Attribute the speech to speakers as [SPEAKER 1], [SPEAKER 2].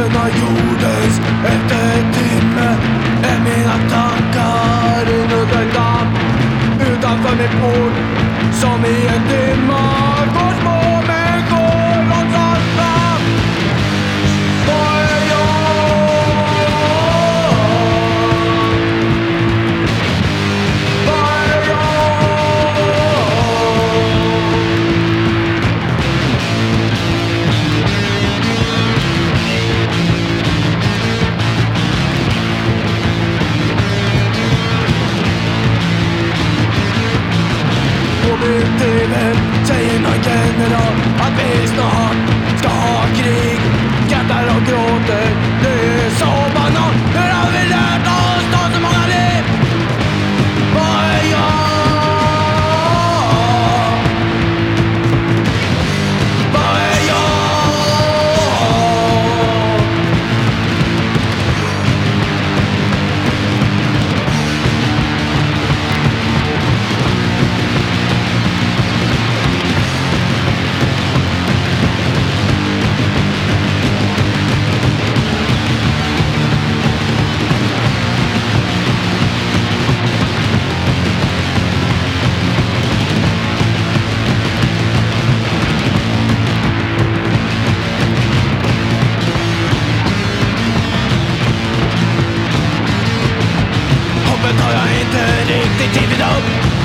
[SPEAKER 1] Fötterna gjordes efter en timme Är mina tankar inuti ett damm Utanför min port som i en Ut i vem? säger någon general att vi snart they gave it up.